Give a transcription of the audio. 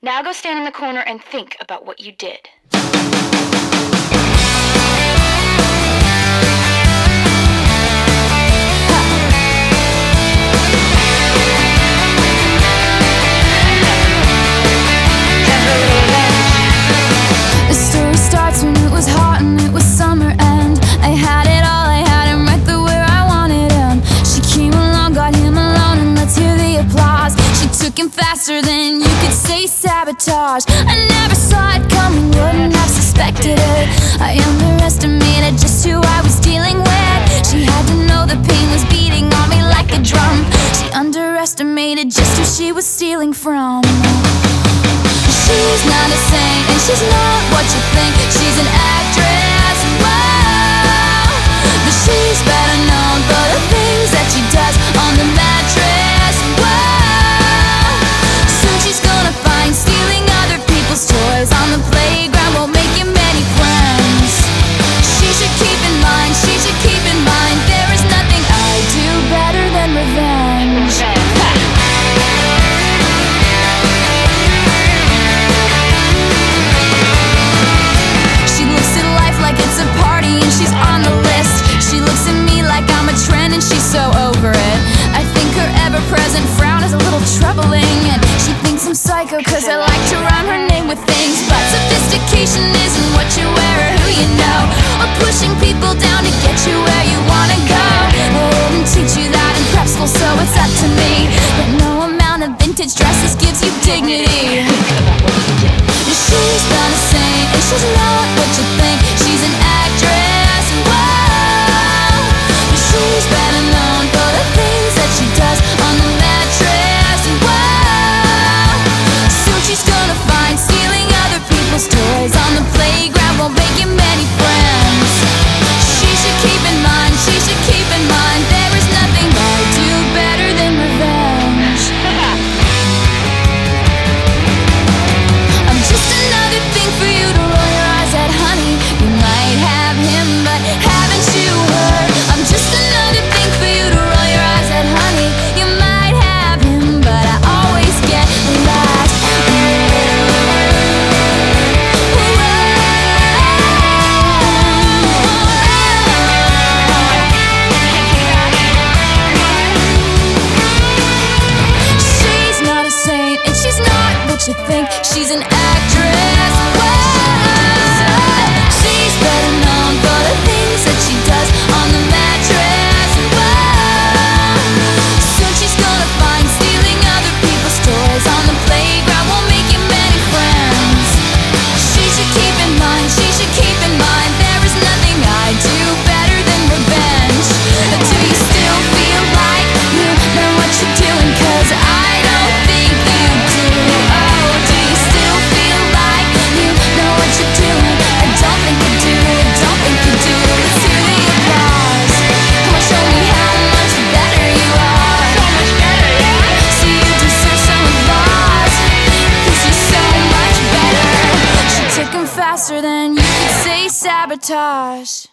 Now go stand in the corner and think about what you did. cooking faster than you could say sabotage. I never saw it coming, wouldn't have suspected it. I underestimated just who I was dealing with. She had to know the pain was beating on me like a drum. She underestimated just who she was stealing from. She's not a saint, and she's not what you think. She's an Cause I like to rhyme her name with things But sophistication isn't what you wear or who you know. Or pushing people down to get you where you wanna go. They didn't teach you that in prep school so it's up to me. But no amount of vintage dresses gives you dignity. playground. to think she's an actress. faster than you could say sabotage.